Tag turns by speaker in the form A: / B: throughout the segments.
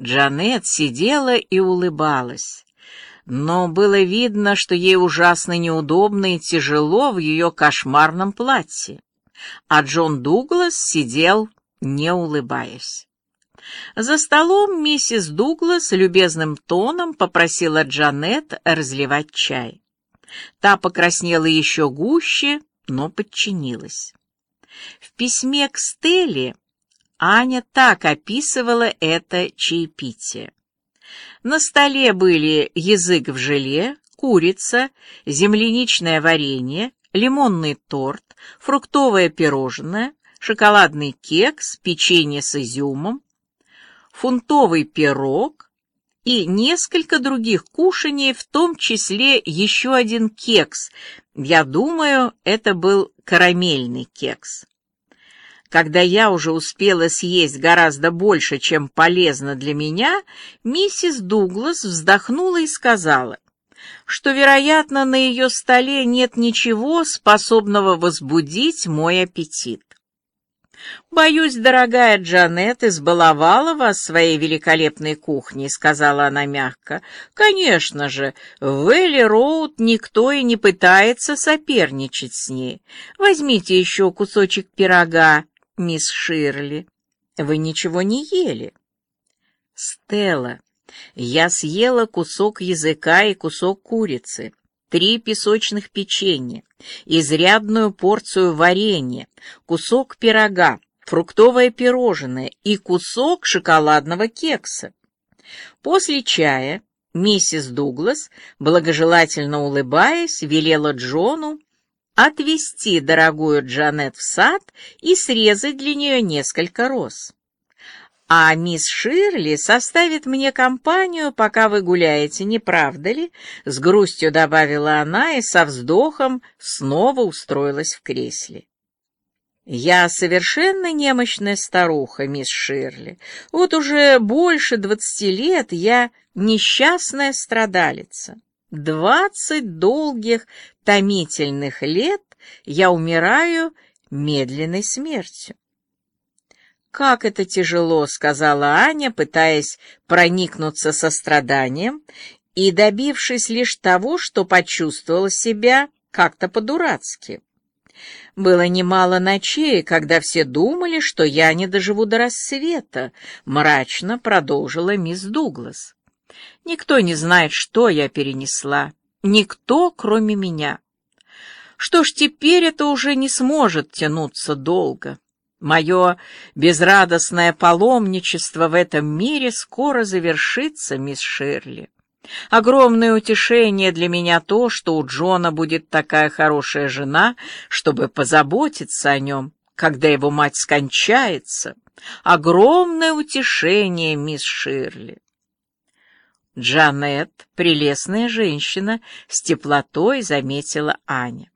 A: Джанет сидела и улыбалась, но было видно, что ей ужасно неудобно и тяжело в ее кошмарном платье, а Джон Дуглас сидел, не улыбаясь. За столом миссис Дуглас любезным тоном попросила Джанет разливать чай. Та покраснела еще гуще, но подчинилась. В письме к Стелле Аня так описывала это чаепитие. На столе были язык в желе, курица, земляничное варенье, лимонный торт, фруктовое пирожное, шоколадный кекс, печенье с изюмом, фунтовый пирог и несколько других кушаний, в том числе еще один кекс. Я думаю, это был карамельный кекс. Когда я уже успела съесть гораздо больше, чем полезно для меня, миссис Дуглас вздохнула и сказала, что, вероятно, на ее столе нет ничего, способного возбудить мой аппетит. «Боюсь, дорогая Джанет избаловала вас своей великолепной кухней», — сказала она мягко. «Конечно же, в Элли Роуд никто и не пытается соперничать с ней. Возьмите еще кусочек пирога, мисс Ширли. Вы ничего не ели. Стелла, я съела кусок языка и кусок курицы, три песочных печенья, изрядную порцию варенья, кусок пирога, фруктовое пирожное и кусок шоколадного кекса. После чая миссис Дуглас, благожелательно улыбаясь, велела Джону отвезти дорогую Джанет в сад и срезать для нее несколько роз. А мисс Ширли составит мне компанию, пока вы гуляете, не правда ли? С грустью добавила она и со вздохом снова устроилась в кресле. Я совершенно немощная старуха, мисс Ширли. Вот уже больше двадцати лет я несчастная страдалица. Двадцать долгих, томительных лет я умираю медленной смертью. «Как это тяжело», — сказала Аня, пытаясь проникнуться состраданием и добившись лишь того, что почувствовала себя как-то по-дурацки. Было немало ночей, когда все думали, что я не доживу до рассвета, мрачно продолжила мисс Дуглас. Никто не знает, что я перенесла. Никто, кроме меня. Что ж, теперь это уже не сможет тянуться долго. Мое безрадостное паломничество в этом мире скоро завершится, мисс Ширли. Огромное утешение для меня то, что у Джона будет такая хорошая жена, чтобы позаботиться о нем, когда его мать скончается. Огромное утешение, мисс Ширли. Джанет, прелестная женщина, с теплотой заметила Аня.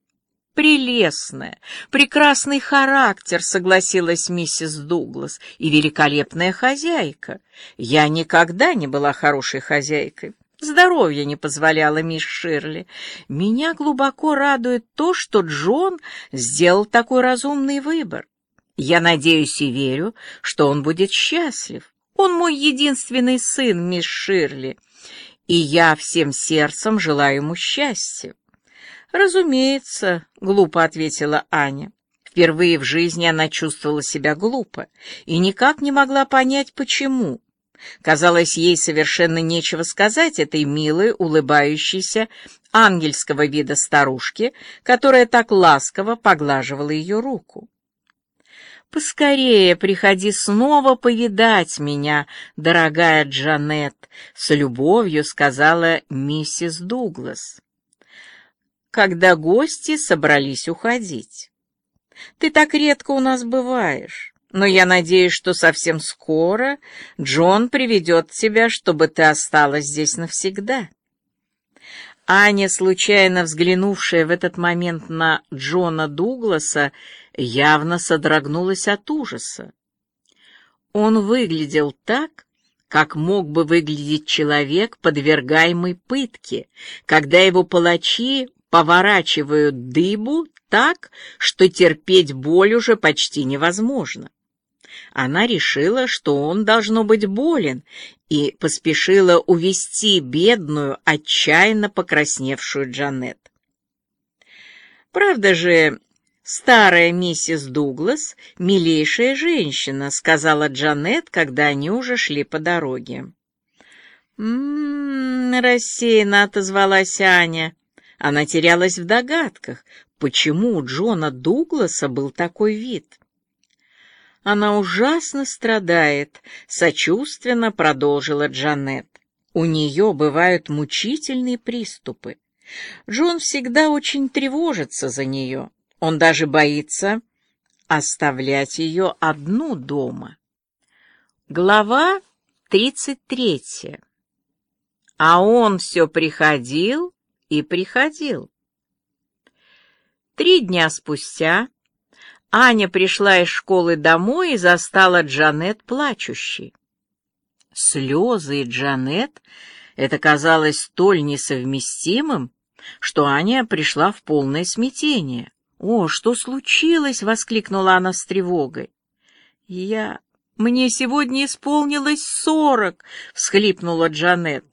A: «Прелестная, прекрасный характер», — согласилась миссис Дуглас, «и великолепная хозяйка. Я никогда не была хорошей хозяйкой. Здоровье не позволяло мисс Ширли. Меня глубоко радует то, что Джон сделал такой разумный выбор. Я надеюсь и верю, что он будет счастлив. Он мой единственный сын, мисс Ширли, и я всем сердцем желаю ему счастья. «Разумеется», — глупо ответила Аня. Впервые в жизни она чувствовала себя глупо и никак не могла понять, почему. Казалось, ей совершенно нечего сказать этой милой, улыбающейся, ангельского вида старушке, которая так ласково поглаживала ее руку. «Поскорее приходи снова повидать меня, дорогая Джанет», — с любовью сказала миссис Дуглас, когда гости собрались уходить. «Ты так редко у нас бываешь, но я надеюсь, что совсем скоро Джон приведет тебя, чтобы ты осталась здесь навсегда». Аня, случайно взглянувшая в этот момент на Джона Дугласа, явно содрогнулась от ужаса. Он выглядел так, как мог бы выглядеть человек, подвергаемый пытке, когда его палачи поворачивают дыбу так, что терпеть боль уже почти невозможно. Она решила, что он должно быть болен, и поспешила увести бедную, отчаянно покрасневшую Джанет. Правда же, старая миссис Дуглас — милейшая женщина, сказала Джанет, когда они уже шли по дороге. «М-м-м», рассеянно отозвалась Аня. Она терялась в догадках, почему у Джона Дугласа был такой вид. Она ужасно страдает, сочувственно продолжила Джанет. У нее бывают мучительные приступы. Джон всегда очень тревожится за нее. Он даже боится оставлять ее одну дома. Глава тридцать третья. А он все приходил и приходил. Три дня спустя Аня пришла из школы домой и застала Джанет плачущей. Слезы и Джанет это казалось столь несовместимым, что Аня пришла в полное смятение. «О, что случилось?» — воскликнула она с тревогой. «Я... Мне сегодня исполнилось сорок!» — всхлипнула Джанет.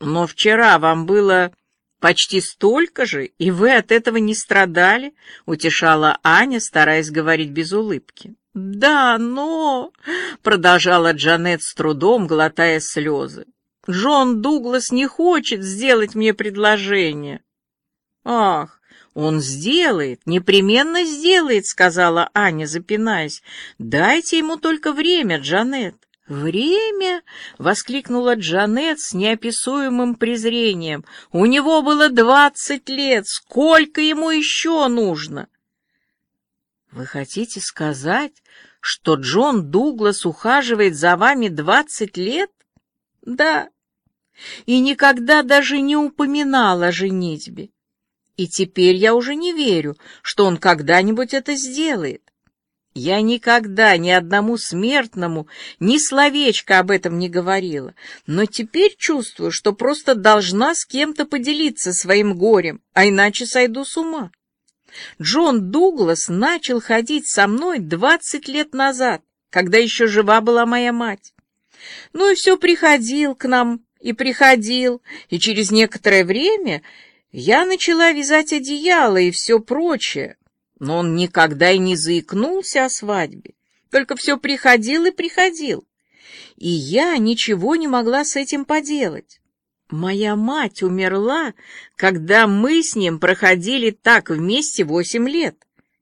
A: «Но вчера вам было почти столько же, и вы от этого не страдали?» — утешала Аня, стараясь говорить без улыбки. «Да, но...» — продолжала Джанет с трудом, глотая слезы. «Джон Дуглас не хочет сделать мне предложение». «Ах, он сделает, непременно сделает», — сказала Аня, запинаясь. «Дайте ему только время, Джанет». «Время?» — воскликнула Джанет с неописуемым презрением. «У него было двадцать лет. Сколько ему еще нужно?» «Вы хотите сказать, что Джон Дуглас ухаживает за вами двадцать лет?» «Да, и никогда даже не упоминал о женитьбе. И теперь я уже не верю, что он когда-нибудь это сделает. Я никогда ни одному смертному ни словечко об этом не говорила, но теперь чувствую, что просто должна с кем-то поделиться своим горем, а иначе сойду с ума. Джон Дуглас начал ходить со мной двадцать лет назад, когда еще жива была моя мать. Ну и все приходил к нам и приходил, и через некоторое время я начала вязать одеяло и все прочее, но он никогда и не заикнулся о свадьбе, только все приходил и приходил, и я ничего не могла с этим поделать. Моя мать умерла, когда мы с ним проходили так вместе восемь лет.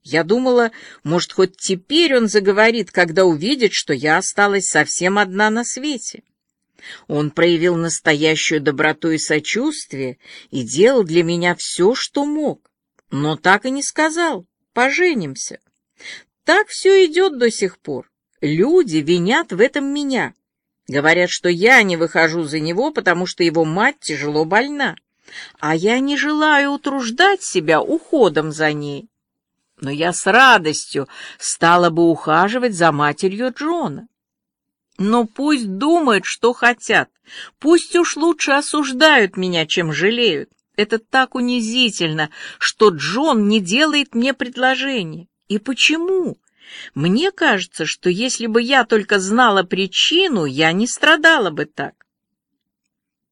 A: Я думала, может, хоть теперь он заговорит, когда увидит, что я осталась совсем одна на свете. Он проявил настоящую доброту и сочувствие и делал для меня все, что мог, но так и не сказал «поженимся». Так все идет до сих пор. Люди винят в этом меня. Говорят, что я не выхожу за него, потому что его мать тяжело больна, а я не желаю утруждать себя уходом за ней. Но я с радостью стала бы ухаживать за матерью Джона. Но пусть думают, что хотят. Пусть уж лучше осуждают меня, чем жалеют. Это так унизительно, что Джон не делает мне предложение. И почему? Мне кажется, что если бы я только знала причину, я не страдала бы так.